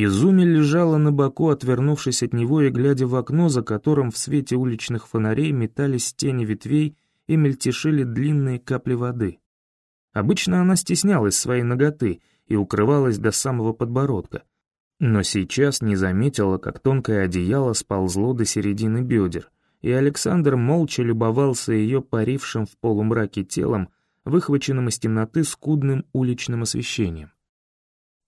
Изуми лежала на боку, отвернувшись от него и глядя в окно, за которым в свете уличных фонарей метались тени ветвей и мельтешили длинные капли воды. Обычно она стеснялась своей ноготы и укрывалась до самого подбородка, но сейчас не заметила, как тонкое одеяло сползло до середины бедер, и Александр молча любовался ее парившим в полумраке телом, выхваченным из темноты скудным уличным освещением.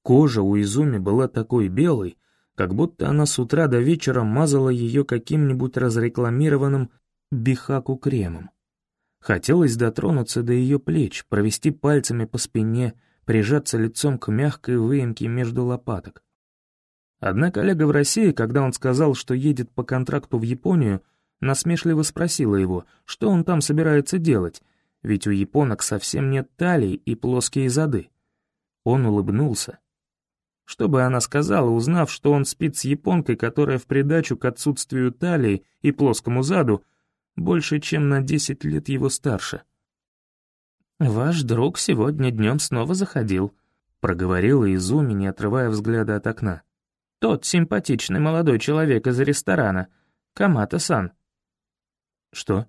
Кожа у Изуми была такой белой, как будто она с утра до вечера мазала ее каким-нибудь разрекламированным бихаку кремом. Хотелось дотронуться до ее плеч, провести пальцами по спине, прижаться лицом к мягкой выемке между лопаток. Одна коллега в России, когда он сказал, что едет по контракту в Японию, насмешливо спросила его, что он там собирается делать, ведь у японок совсем нет талии и плоские зады. Он улыбнулся. Что бы она сказала, узнав, что он спит с японкой, которая в придачу к отсутствию талии и плоскому заду больше, чем на десять лет его старше? «Ваш друг сегодня днем снова заходил», — проговорила Изуми, не отрывая взгляда от окна. «Тот симпатичный молодой человек из ресторана, Камата-сан». «Что?»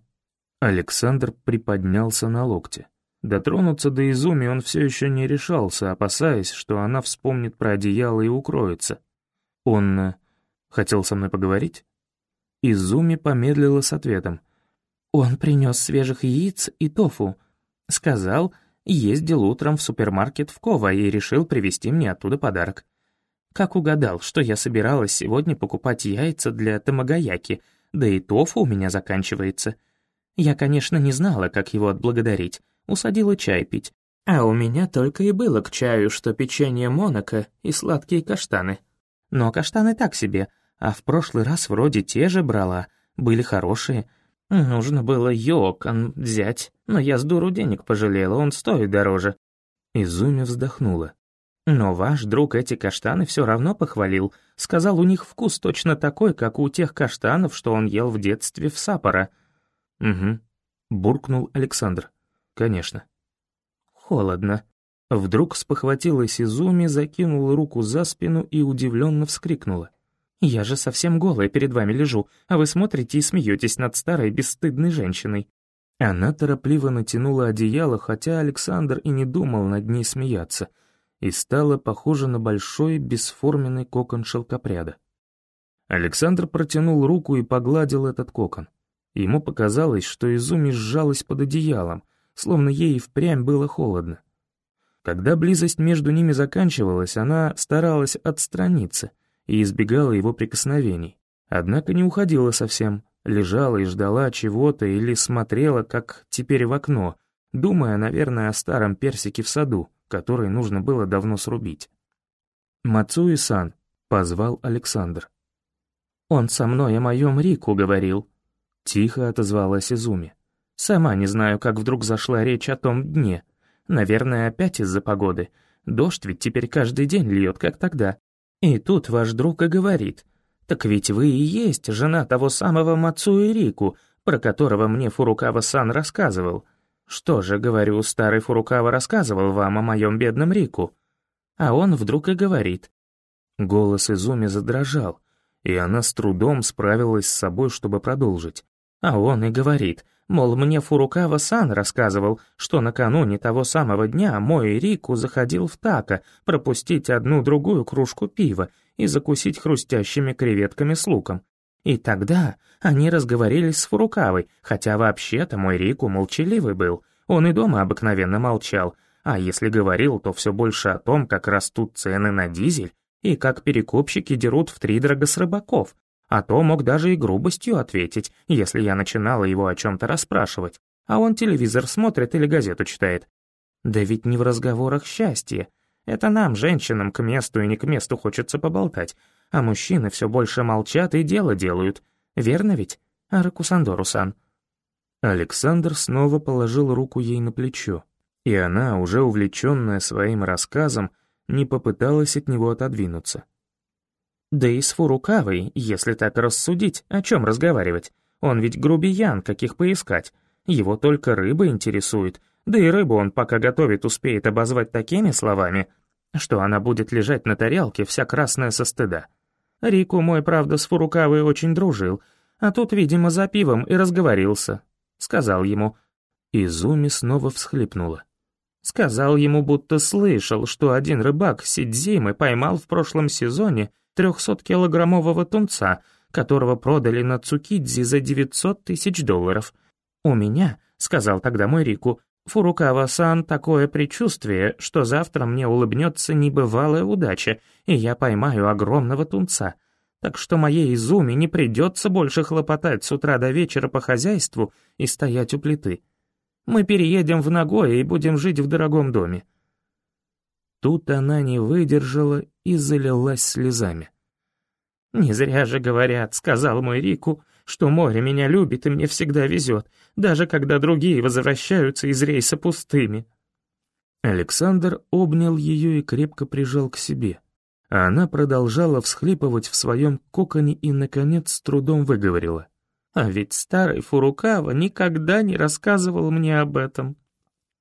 Александр приподнялся на локте. Дотронуться до Изуми он все еще не решался, опасаясь, что она вспомнит про одеяло и укроется. Он э, хотел со мной поговорить? Изуми помедлила с ответом. «Он принес свежих яиц и тофу. Сказал, ездил утром в супермаркет в Кова и решил привезти мне оттуда подарок. Как угадал, что я собиралась сегодня покупать яйца для тамагаяки, да и тофу у меня заканчивается. Я, конечно, не знала, как его отблагодарить, усадила чай пить. А у меня только и было к чаю, что печенье Монако и сладкие каштаны. Но каштаны так себе, а в прошлый раз вроде те же брала, были хорошие. Нужно было йокон взять, но я с дуру денег пожалела, он стоит дороже. Изуми вздохнула. Но ваш друг эти каштаны все равно похвалил. Сказал, у них вкус точно такой, как у тех каштанов, что он ел в детстве в Сапора. «Угу», — буркнул Александр. «Конечно». «Холодно». Вдруг спохватилась Изуми, закинула руку за спину и удивленно вскрикнула. «Я же совсем голая перед вами лежу, а вы смотрите и смеетесь над старой бесстыдной женщиной». Она торопливо натянула одеяло, хотя Александр и не думал над ней смеяться, и стала похожа на большой бесформенный кокон шелкопряда. Александр протянул руку и погладил этот кокон. Ему показалось, что Изуми сжалась под одеялом, словно ей впрямь было холодно. Когда близость между ними заканчивалась, она старалась отстраниться и избегала его прикосновений, однако не уходила совсем, лежала и ждала чего-то или смотрела, как теперь в окно, думая, наверное, о старом персике в саду, который нужно было давно срубить. «Мацуи-сан», — позвал Александр. «Он со мной о моем Рику говорил», — тихо отозвалась Изуми. «Сама не знаю, как вдруг зашла речь о том дне. Наверное, опять из-за погоды. Дождь ведь теперь каждый день льет, как тогда. И тут ваш друг и говорит. Так ведь вы и есть жена того самого Мацуи Рику, про которого мне Фурукава-сан рассказывал. Что же, говорю, старый Фурукава рассказывал вам о моем бедном Рику?» А он вдруг и говорит. Голос Изуми задрожал, и она с трудом справилась с собой, чтобы продолжить. А он и говорит, мол, мне Фурукава-сан рассказывал, что накануне того самого дня мой Рику заходил в Така пропустить одну-другую кружку пива и закусить хрустящими креветками с луком. И тогда они разговорились с Фурукавой, хотя вообще-то мой Рику молчаливый был, он и дома обыкновенно молчал, а если говорил, то все больше о том, как растут цены на дизель и как перекупщики дерут втридорога с рыбаков, а то мог даже и грубостью ответить, если я начинала его о чем-то расспрашивать, а он телевизор смотрит или газету читает. Да ведь не в разговорах счастье. Это нам, женщинам, к месту и не к месту хочется поболтать, а мужчины все больше молчат и дело делают. Верно ведь, Аракусандору-сан?» Александр снова положил руку ей на плечо, и она, уже увлеченная своим рассказом, не попыталась от него отодвинуться. Да и с Фурукавой, если так рассудить, о чем разговаривать. Он ведь грубиян, каких поискать. Его только рыба интересует, да и рыбу он пока готовит успеет обозвать такими словами. что она будет лежать на тарелке, вся красная со стыда. Рику мой, правда, с Фурукавой очень дружил, а тут, видимо, за пивом и разговорился. Сказал ему. Изуми снова всхлипнула. Сказал ему, будто слышал, что один рыбак Сидзимы поймал в прошлом сезоне 300-килограммового тунца, которого продали на Цукидзи за 900 тысяч долларов. «У меня», — сказал тогда мой Рику, «Фурукава-сан такое предчувствие, что завтра мне улыбнется небывалая удача, и я поймаю огромного тунца. Так что моей Изуме не придется больше хлопотать с утра до вечера по хозяйству и стоять у плиты. Мы переедем в Нагое и будем жить в дорогом доме». Тут она не выдержала и залилась слезами. «Не зря же говорят», — сказал мой Рику, «что море меня любит и мне всегда везет, даже когда другие возвращаются из рейса пустыми». Александр обнял ее и крепко прижал к себе. А она продолжала всхлипывать в своем коконе и, наконец, с трудом выговорила. А ведь старый Фурукава никогда не рассказывал мне об этом.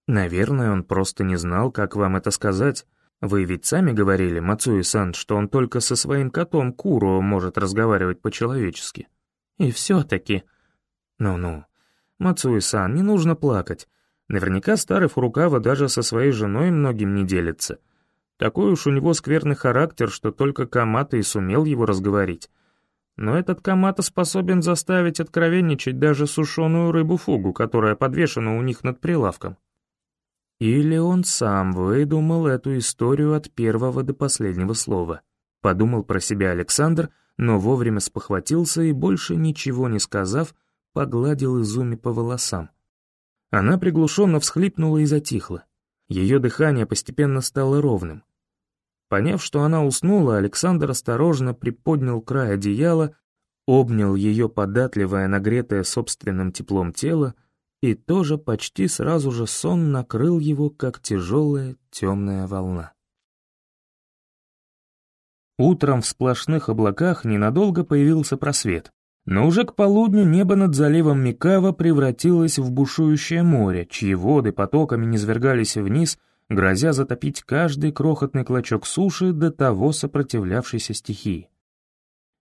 Наверное, он просто не знал, как вам это сказать. Вы ведь сами говорили, Мацуи-сан, что он только со своим котом Куро может разговаривать по-человечески. И все-таки... Ну-ну, Мацуи-сан, не нужно плакать. Наверняка старый Фурукава даже со своей женой многим не делится. Такой уж у него скверный характер, что только Камата и сумел его разговорить. Но этот Камата способен заставить откровенничать даже сушеную рыбу-фугу, которая подвешена у них над прилавком. Или он сам выдумал эту историю от первого до последнего слова. Подумал про себя Александр, но вовремя спохватился и, больше ничего не сказав, погладил Изуми по волосам. Она приглушенно всхлипнула и затихла. Ее дыхание постепенно стало ровным. Поняв, что она уснула, Александр осторожно приподнял край одеяла, обнял ее податливое, нагретое собственным теплом тело, и тоже почти сразу же сон накрыл его, как тяжелая темная волна. Утром в сплошных облаках ненадолго появился просвет, но уже к полудню небо над заливом Микава превратилось в бушующее море, чьи воды потоками низвергались вниз — грозя затопить каждый крохотный клочок суши до того сопротивлявшейся стихии.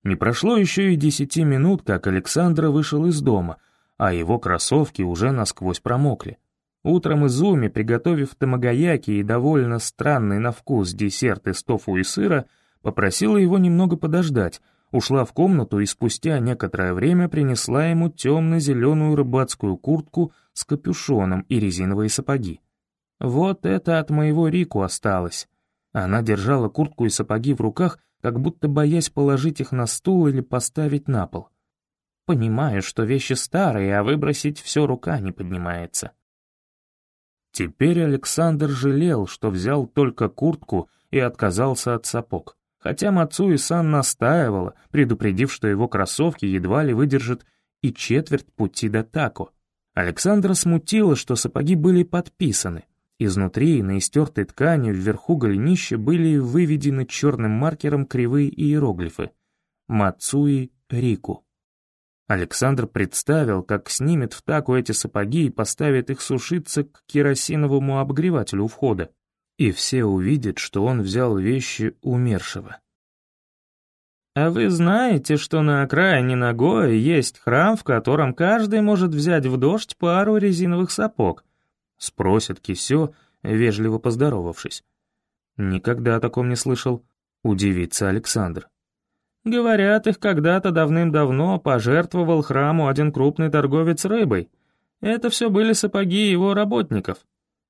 Не прошло еще и десяти минут, как Александр вышел из дома, а его кроссовки уже насквозь промокли. Утром Изуми, приготовив тамагаяки и довольно странный на вкус десерт из тофу и сыра, попросила его немного подождать, ушла в комнату и спустя некоторое время принесла ему темно-зеленую рыбацкую куртку с капюшоном и резиновые сапоги. Вот это от моего Рику осталось. Она держала куртку и сапоги в руках, как будто боясь положить их на стул или поставить на пол. Понимаю, что вещи старые, а выбросить все рука не поднимается. Теперь Александр жалел, что взял только куртку и отказался от сапог. Хотя Мацуи Сан настаивала, предупредив, что его кроссовки едва ли выдержат и четверть пути до Тако. Александра смутило, что сапоги были подписаны, Изнутри на истертой ткани вверху голенища были выведены черным маркером кривые иероглифы «Мацуи Рику». Александр представил, как снимет в таку эти сапоги и поставит их сушиться к керосиновому обогревателю у входа. И все увидят, что он взял вещи умершего. «А вы знаете, что на окраине Нагоя есть храм, в котором каждый может взять в дождь пару резиновых сапог?» Спросит Кисё, вежливо поздоровавшись. Никогда о таком не слышал. Удивится Александр. Говорят, их когда-то давным-давно пожертвовал храму один крупный торговец рыбой. Это все были сапоги его работников.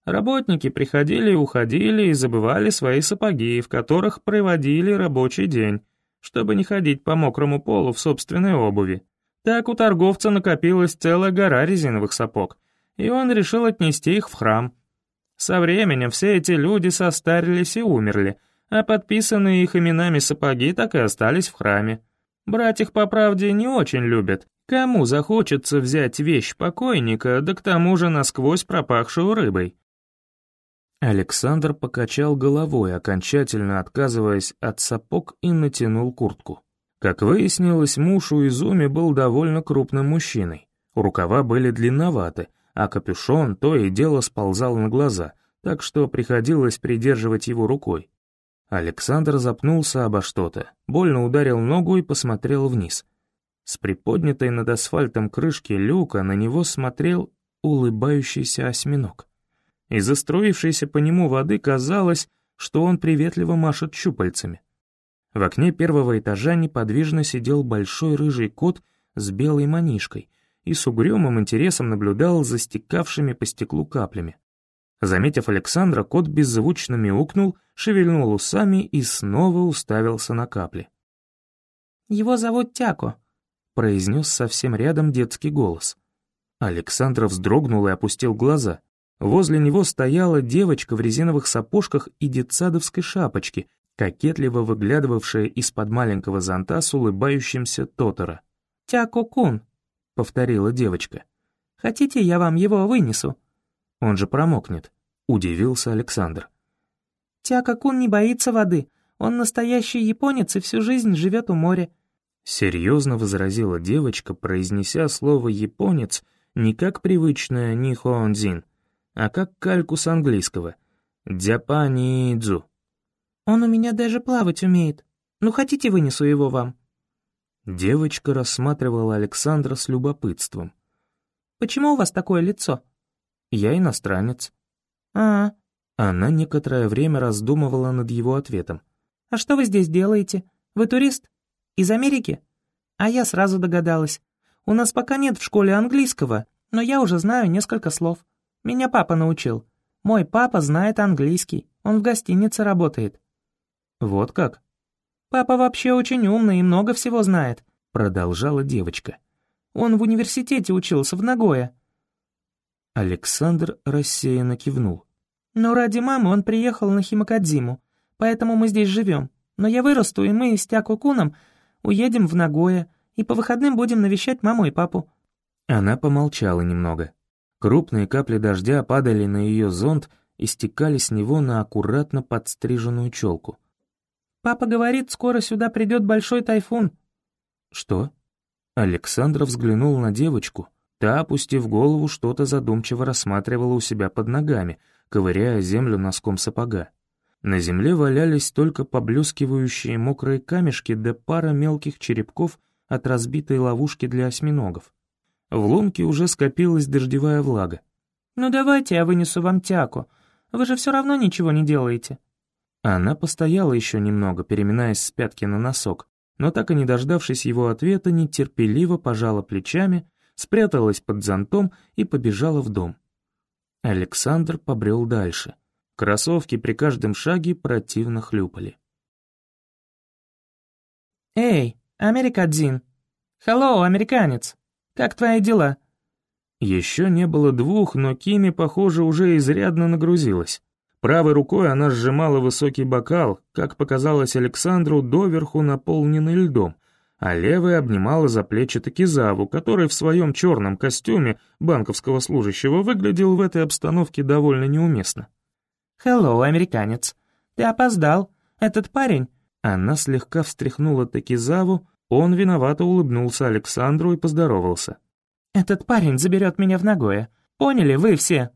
Работники приходили и уходили и забывали свои сапоги, в которых проводили рабочий день, чтобы не ходить по мокрому полу в собственной обуви. Так у торговца накопилась целая гора резиновых сапог — и он решил отнести их в храм. Со временем все эти люди состарились и умерли, а подписанные их именами сапоги так и остались в храме. Брать их, по правде, не очень любят. Кому захочется взять вещь покойника, да к тому же насквозь пропахшую рыбой? Александр покачал головой, окончательно отказываясь от сапог и натянул куртку. Как выяснилось, муж у Изуми был довольно крупным мужчиной. Рукава были длинноваты, а капюшон то и дело сползал на глаза, так что приходилось придерживать его рукой. Александр запнулся обо что-то, больно ударил ногу и посмотрел вниз. С приподнятой над асфальтом крышки люка на него смотрел улыбающийся осьминог. Из застроившейся по нему воды казалось, что он приветливо машет щупальцами. В окне первого этажа неподвижно сидел большой рыжий кот с белой манишкой и с угрюмым интересом наблюдал за стекавшими по стеклу каплями. Заметив Александра, кот беззвучно мяукнул, шевельнул усами и снова уставился на капли. «Его зовут Тяко», — произнес совсем рядом детский голос. Александр вздрогнул и опустил глаза. Возле него стояла девочка в резиновых сапожках и детсадовской шапочке, кокетливо выглядывавшая из-под маленького зонта с улыбающимся Тотора. «Тяко-кун», — повторила девочка. «Хотите, я вам его вынесу?» Он же промокнет», — удивился Александр. «Тяка-кун не боится воды. Он настоящий японец и всю жизнь живет у моря». Серьезно возразила девочка, произнеся слово «японец» не как привычное «нихоонзин», а как кальку с английского «дзяпанидзу». «Он у меня даже плавать умеет. Ну, хотите, вынесу его вам?» Девочка рассматривала Александра с любопытством. «Почему у вас такое лицо?» «Я иностранец». «А, Она некоторое время раздумывала над его ответом. а что вы здесь делаете? Вы турист? Из Америки?» А я сразу догадалась. У нас пока нет в школе английского, но я уже знаю несколько слов. Меня папа научил. Мой папа знает английский, он в гостинице работает. «Вот как?» Папа вообще очень умный и много всего знает», — продолжала девочка. «Он в университете учился в Нагое». Александр рассеянно кивнул. «Но ради мамы он приехал на Химакадзиму, поэтому мы здесь живем. Но я вырасту, и мы с Тяко-куном уедем в Нагое, и по выходным будем навещать маму и папу». Она помолчала немного. Крупные капли дождя падали на ее зонт и стекали с него на аккуратно подстриженную челку. «Папа говорит, скоро сюда придет большой тайфун». «Что?» Александр взглянул на девочку. Та, опустив голову, что-то задумчиво рассматривала у себя под ногами, ковыряя землю носком сапога. На земле валялись только поблескивающие мокрые камешки да пара мелких черепков от разбитой ловушки для осьминогов. В лунке уже скопилась дождевая влага. «Ну давайте я вынесу вам тяку. Вы же все равно ничего не делаете». Она постояла еще немного, переминаясь с пятки на носок, но так и не дождавшись его ответа, нетерпеливо пожала плечами, спряталась под зонтом и побежала в дом. Александр побрел дальше. Кроссовки при каждом шаге противно хлюпали. «Эй, америкадзин! Hello, американец! Как твои дела?» Еще не было двух, но Кими, похоже, уже изрядно нагрузилась. Правой рукой она сжимала высокий бокал, как показалось Александру, доверху наполненный льдом, а левой обнимала за плечи Такизаву, который в своем черном костюме банковского служащего выглядел в этой обстановке довольно неуместно. «Хеллоу, американец! Ты опоздал! Этот парень...» Она слегка встряхнула Такизаву, он виновато улыбнулся Александру и поздоровался. «Этот парень заберет меня в Нагое. Поняли вы все?»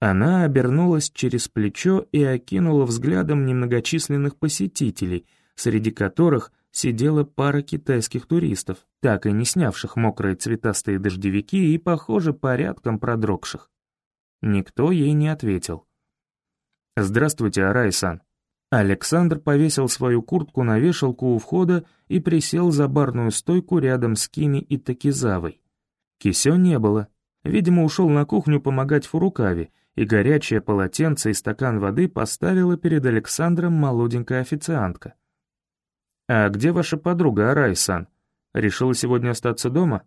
Она обернулась через плечо и окинула взглядом немногочисленных посетителей, среди которых сидела пара китайских туристов, так и не снявших мокрые цветастые дождевики и, похоже, порядком продрогших. Никто ей не ответил. «Здравствуйте, Арай-сан». Александр повесил свою куртку на вешалку у входа и присел за барную стойку рядом с Кими и Такизавой. Кисё не было. Видимо, ушел на кухню помогать Фурукаве, и горячее полотенце и стакан воды поставила перед Александром молоденькая официантка. «А где ваша подруга Арай-сан? Решила сегодня остаться дома?»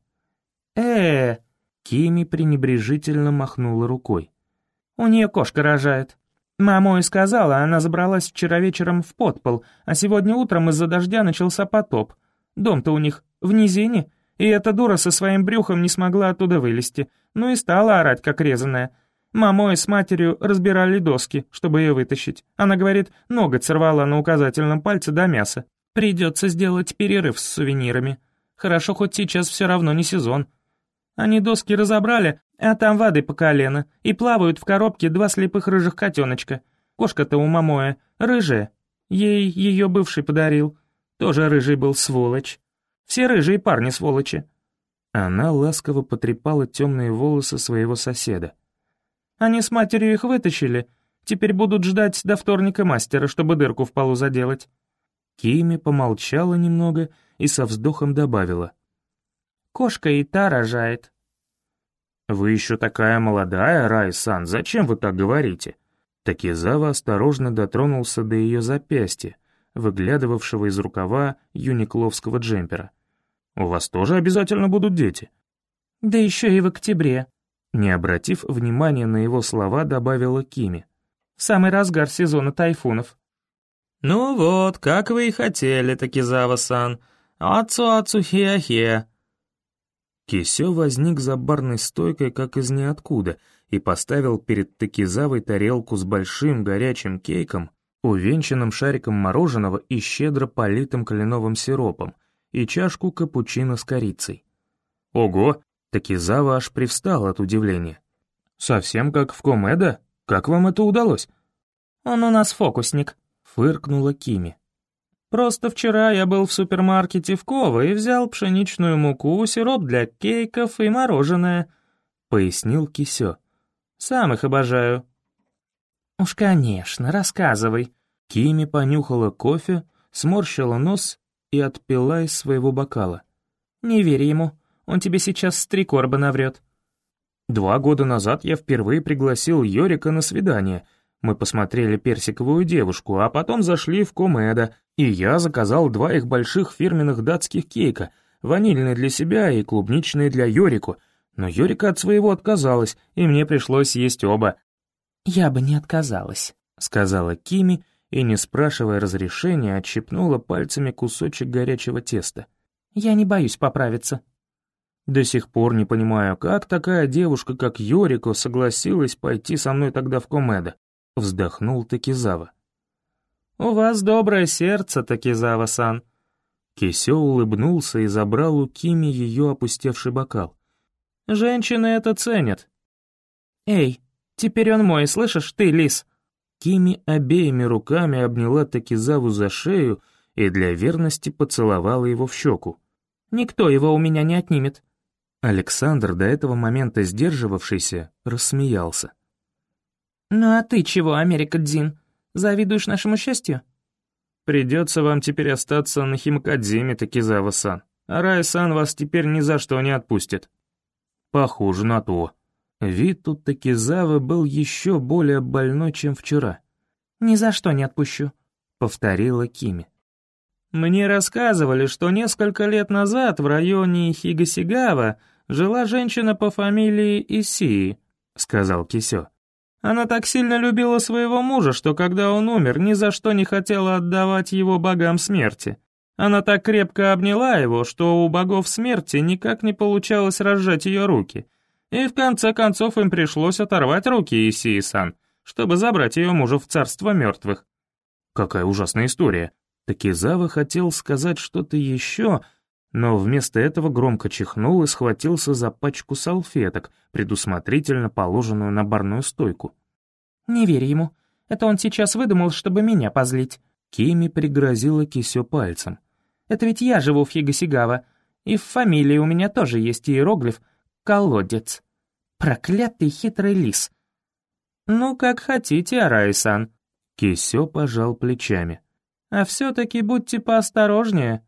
э Кими пренебрежительно махнула рукой. «У нее кошка рожает. Мама и сказала, она забралась вчера вечером в подпол, а сегодня утром из-за дождя начался потоп. Дом-то у них в низине, и эта дура со своим брюхом не смогла оттуда вылезти, ну и стала орать, как резаная. Мамой с матерью разбирали доски, чтобы ее вытащить. Она говорит, ноготь сорвала на указательном пальце до мяса. Придется сделать перерыв с сувенирами. Хорошо, хоть сейчас все равно не сезон. Они доски разобрали, а там воды по колено, и плавают в коробке два слепых рыжих котеночка. Кошка-то у мамоя рыжая. Ей ее бывший подарил. Тоже рыжий был сволочь. Все рыжие парни сволочи». Она ласково потрепала темные волосы своего соседа. «Они с матерью их вытащили. Теперь будут ждать до вторника мастера, чтобы дырку в полу заделать». Кими помолчала немного и со вздохом добавила. «Кошка и та рожает». «Вы еще такая молодая, Рай-сан, зачем вы так говорите?» Такизава осторожно дотронулся до ее запястья, выглядывавшего из рукава юникловского джемпера. «У вас тоже обязательно будут дети?» «Да еще и в октябре», — не обратив внимания на его слова, добавила Кими. «В самый разгар сезона тайфунов». «Ну вот, как вы и хотели, Такизава-сан. Ацу-ацу-хеа-хеа». Кисё возник за барной стойкой, как из ниоткуда, и поставил перед Такизавой тарелку с большим горячим кейком, увенчанным шариком мороженого и щедро политым кленовым сиропом, и чашку капучино с корицей. Ого! Такизава аж привстал от удивления. «Совсем как в Комеда? Как вам это удалось?» «Он у нас фокусник», — фыркнула Кими. «Просто вчера я был в супермаркете в Ково и взял пшеничную муку, сироп для кейков и мороженое», — пояснил Кисё. «Сам их обожаю». «Уж, конечно, рассказывай». Кими понюхала кофе, сморщила нос и отпила из своего бокала. «Не верь ему, он тебе сейчас с три корба наврет». Два года назад я впервые пригласил Йорика на свидание. Мы посмотрели «Персиковую девушку», а потом зашли в Комеда, и я заказал два их больших фирменных датских кейка, ванильный для себя и клубничный для Йорику, но Йорика от своего отказалась, и мне пришлось есть оба. «Я бы не отказалась», — сказала Кими, и, не спрашивая разрешения, отщипнула пальцами кусочек горячего теста. «Я не боюсь поправиться». До сих пор не понимаю, как такая девушка, как Йорико, согласилась пойти со мной тогда в Комеда. Вздохнул Такизава. «У вас доброе сердце, Такизава-сан». Кисё улыбнулся и забрал у Кими ее опустевший бокал. «Женщины это ценят». «Эй, теперь он мой, слышишь, ты, лис?» Кими обеими руками обняла Такизаву за шею и для верности поцеловала его в щеку. «Никто его у меня не отнимет». Александр, до этого момента сдерживавшийся, рассмеялся. «Ну а ты чего, Америка Дзин, завидуешь нашему счастью?» «Придется вам теперь остаться на Химкадзиме, Такизава-сан. А Рай-сан вас теперь ни за что не отпустит». «Похоже на то», Вид тут Такизавы был еще более больной, чем вчера. «Ни за что не отпущу», — повторила Кими. «Мне рассказывали, что несколько лет назад в районе Хигасигава жила женщина по фамилии Исии», — сказал Кисё. «Она так сильно любила своего мужа, что когда он умер, ни за что не хотела отдавать его богам смерти. Она так крепко обняла его, что у богов смерти никак не получалось разжать ее руки, и в конце концов им пришлось оторвать руки Исии-сан, чтобы забрать ее мужа в царство мертвых. Какая ужасная история. Такизава хотел сказать что-то еще, но вместо этого громко чихнул и схватился за пачку салфеток, предусмотрительно положенную на барную стойку. «Не верь ему. Это он сейчас выдумал, чтобы меня позлить». Кими пригрозила Кисё пальцем. «Это ведь я живу в Хигасигава, и в фамилии у меня тоже есть иероглиф — колодец. Проклятый хитрый лис. Ну, как хотите, Арай-сан. Кисё пожал плечами. А все-таки будьте поосторожнее.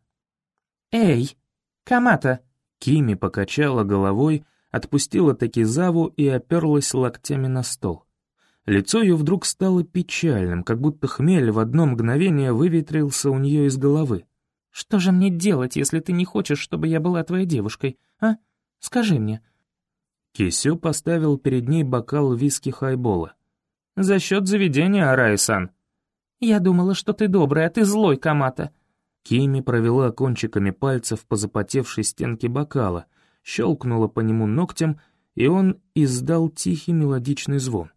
Эй, Камата. Кими покачала головой, отпустила Такизаву и оперлась локтями на стол. Лицо ее вдруг стало печальным, как будто хмель в одно мгновение выветрился у нее из головы. «Что же мне делать, если ты не хочешь, чтобы я была твоей девушкой, а? Скажи мне». Кисю поставил перед ней бокал виски хайбола. «За счет заведения, Арай-сан». «Я думала, что ты добрый, а ты злой, Камата». Кими провела кончиками пальцев по запотевшей стенке бокала, щелкнула по нему ногтем, и он издал тихий мелодичный звон.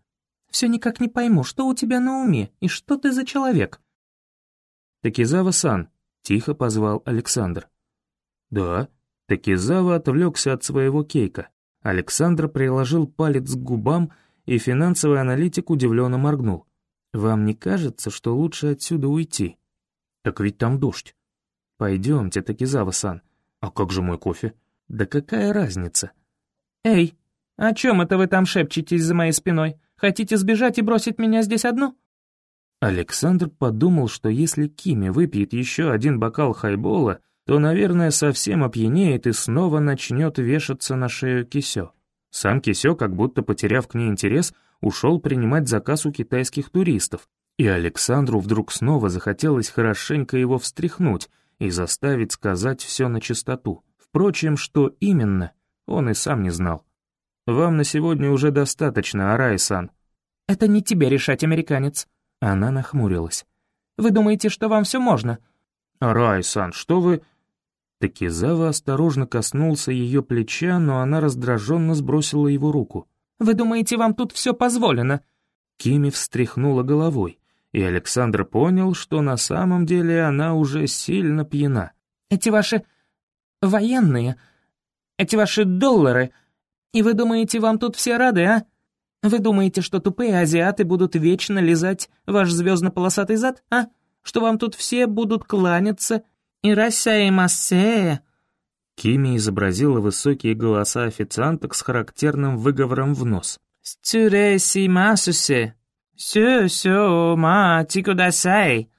«Все никак не пойму, что у тебя на уме, и что ты за человек?» «Такизава-сан», — тихо позвал Александр. «Да», Такизава отвлекся от своего кейка. Александр приложил палец к губам, и финансовый аналитик удивленно моргнул. «Вам не кажется, что лучше отсюда уйти?» «Так ведь там дождь». «Пойдемте, Такизава-сан». «А как же мой кофе?» «Да какая разница?» «Эй, о чем это вы там шепчетесь за моей спиной? Хотите сбежать и бросить меня здесь одну?» Александр подумал, что если Кими выпьет еще один бокал хайбола, то, наверное, совсем опьянеет и снова начнет вешаться на шею Кисё. Сам Кисё, как будто потеряв к ней интерес, ушел принимать заказ у китайских туристов, и Александру вдруг снова захотелось хорошенько его встряхнуть и заставить сказать все на чистоту. Впрочем, что именно, он и сам не знал. «Вам на сегодня уже достаточно, Арай-сан». «Это не тебе решать, американец», она нахмурилась. «Вы думаете, что вам все можно?» «Рай-сан, что вы...» Такизава осторожно коснулся ее плеча, но она раздраженно сбросила его руку. «Вы думаете, вам тут все позволено?» Кими встряхнула головой, и Александр понял, что на самом деле она уже сильно пьяна. «Эти ваши... военные... эти ваши доллары... И вы думаете, вам тут все рады, а?» Вы думаете, что тупые азиаты будут вечно лизать ваш звездно-полосатый зад, а? Что вам тут все будут кланяться и и массе?» Кими изобразила высокие голоса официанток с характерным выговором в нос. «Стюреси сё-сё ма тикудасай».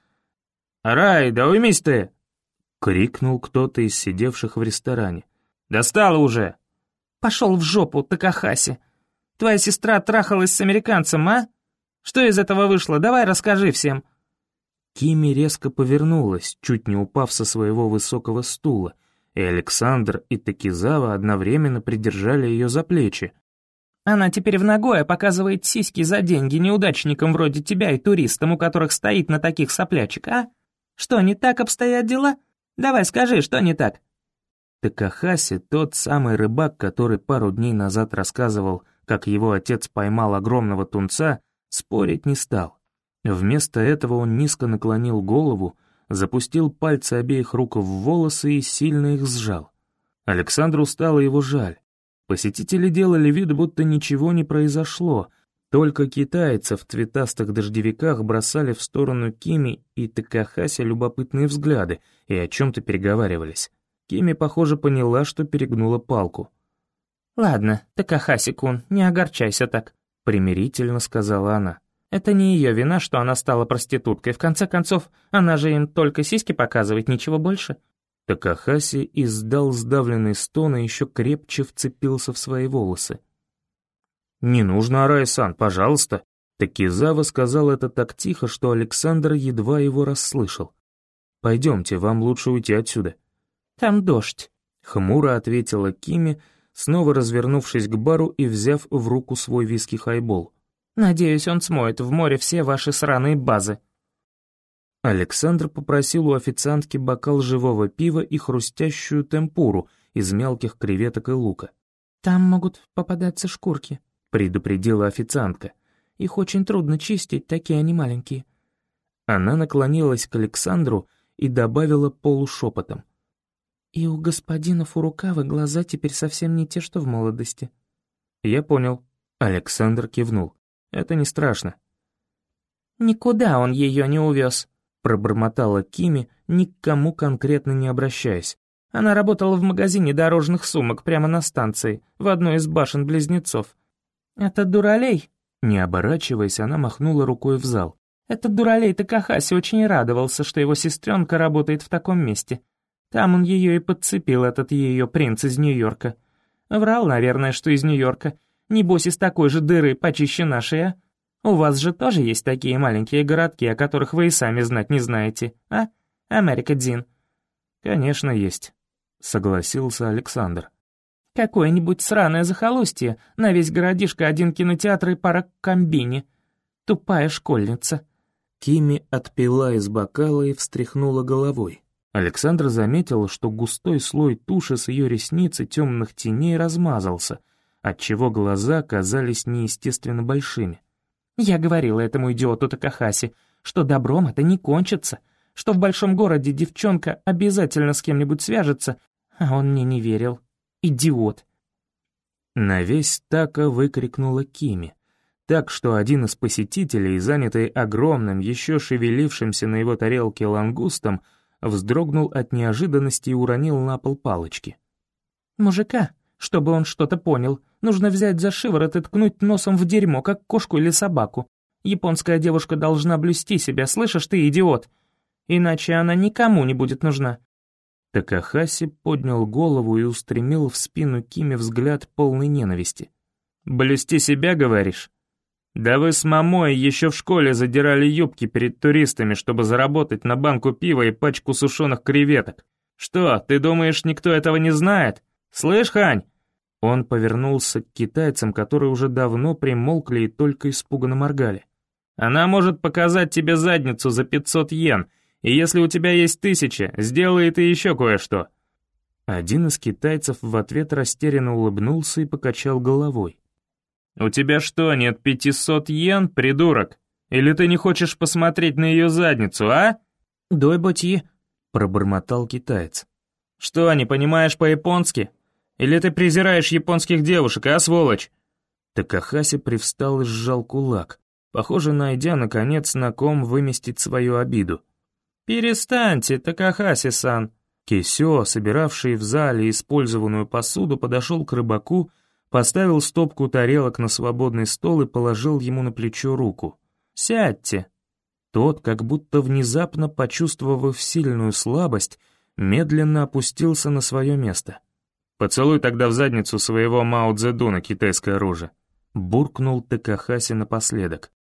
«Рай, да уймись ты!» — крикнул кто-то из сидевших в ресторане. «Достало уже!» «Пошел в жопу, Такахаси!» Твоя сестра трахалась с американцем, а? Что из этого вышло? Давай расскажи всем». Кими резко повернулась, чуть не упав со своего высокого стула, и Александр и Такизава одновременно придержали ее за плечи. «Она теперь в ногое показывает сиськи за деньги неудачникам вроде тебя и туристам, у которых стоит на таких соплячек, а? Что, не так обстоят дела? Давай скажи, что не так?» Такахаси, тот самый рыбак, который пару дней назад рассказывал как его отец поймал огромного тунца, спорить не стал. Вместо этого он низко наклонил голову, запустил пальцы обеих рук в волосы и сильно их сжал. Александру стало его жаль. Посетители делали вид, будто ничего не произошло, только китайцы в цветастых дождевиках бросали в сторону Кими и Такахаси любопытные взгляды и о чем-то переговаривались. Кими, похоже, поняла, что перегнула палку. «Ладно, Такахаси-кун, не огорчайся так», — примирительно сказала она. «Это не ее вина, что она стала проституткой. В конце концов, она же им только сиськи показывает, ничего больше». Такахаси издал сдавленный стон и еще крепче вцепился в свои волосы. «Не нужно, Арай-сан, пожалуйста». Такизава сказал это так тихо, что Александр едва его расслышал. «Пойдемте, вам лучше уйти отсюда». «Там дождь», — хмуро ответила Кими, — снова развернувшись к бару и взяв в руку свой виски хайбол. «Надеюсь, он смоет в море все ваши сраные базы». Александр попросил у официантки бокал живого пива и хрустящую темпуру из мелких креветок и лука. «Там могут попадаться шкурки», — предупредила официантка. «Их очень трудно чистить, такие они маленькие». Она наклонилась к Александру и добавила полушепотом. «И у господина Фурукавы глаза теперь совсем не те, что в молодости». «Я понял». Александр кивнул. «Это не страшно». «Никуда он ее не увез», — пробормотала Кими, ни к кому конкретно не обращаясь. Она работала в магазине дорожных сумок прямо на станции, в одной из башен-близнецов. «Это дуралей?» Не оборачиваясь, она махнула рукой в зал. «Этот дуралей Такахаси очень радовался, что его сестренка работает в таком месте. Там он ее и подцепил, этот ее принц из Нью-Йорка. Врал, наверное, что из Нью-Йорка. Небось, из такой же дыры почище нашей, а? У вас же тоже есть такие маленькие городки, о которых вы и сами знать не знаете, а? Америка Дин. Конечно, есть, согласился Александр. Какое-нибудь сраное захолустье, на весь городишко один кинотеатр и пара комбини. Тупая школьница. Кими отпила из бокала и встряхнула головой. Александр заметил, что густой слой туши с ее ресниц и темных теней размазался, отчего глаза казались неестественно большими. «Я говорила этому идиоту Такахаси, что добром это не кончится, что в большом городе девчонка обязательно с кем-нибудь свяжется, а он мне не верил. Идиот!» На весь Така выкрикнула Кими. так что один из посетителей, занятый огромным, еще шевелившимся на его тарелке лангустом, вздрогнул от неожиданности и уронил на пол палочки. «Мужика, чтобы он что-то понял, нужно взять за шиворот и ткнуть носом в дерьмо, как кошку или собаку. Японская девушка должна блюсти себя, слышишь ты, идиот? Иначе она никому не будет нужна». Такахаси поднял голову и устремил в спину Кими взгляд полной ненависти. «Блюсти себя, говоришь? Да вы с мамой еще в школе задирали юбки перед туристами, чтобы заработать на банку пива и пачку сушеных креветок. Что, ты думаешь, никто этого не знает? Слышь, Хань?» Он повернулся к китайцам, которые уже давно примолкли и только испуганно моргали. «Она может показать тебе задницу за 500 йен, и если у тебя есть тысяча, сделает и еще кое-что». Один из китайцев в ответ растерянно улыбнулся и покачал головой. «У тебя что, нет 500 йен, придурок? Или ты не хочешь посмотреть на ее задницу, а?» «Дой ботьи», — пробормотал китаец. «Что, не понимаешь по-японски? Или ты презираешь японских девушек, а, сволочь?» Такахаси привстал и сжал кулак, похоже, найдя, наконец, на ком выместить свою обиду. «Перестаньте, Такахаси-сан!» Кисё, собиравший в зале использованную посуду, подошел к рыбаку, поставил стопку тарелок на свободный стол и положил ему на плечо руку. «Сядьте!» Тот, как будто внезапно почувствовав сильную слабость, медленно опустился на свое место. «Поцелуй тогда в задницу своего Мао Цзэдуна, китайское оружие!» буркнул Такахаси напоследок.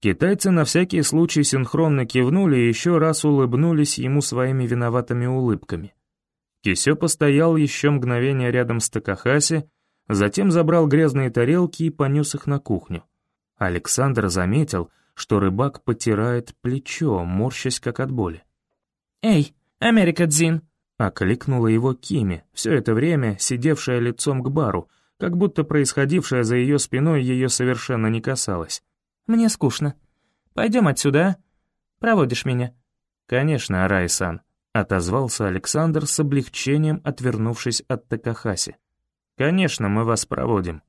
Китайцы на всякий случай синхронно кивнули и еще раз улыбнулись ему своими виноватыми улыбками. Кисё постоял еще мгновение рядом с Такахаси, затем забрал грязные тарелки и понес их на кухню. Александр заметил, что рыбак потирает плечо, морщась как от боли. «Эй, Америка Дзин!» — окликнула его Кими, все это время сидевшая лицом к бару, как будто происходившее за ее спиной ее совершенно не касалось. Мне скучно. Пойдем отсюда, а? Проводишь меня?» «Конечно, Арай-сан», — отозвался Александр с облегчением, отвернувшись от Такахаси. «Конечно, мы вас проводим».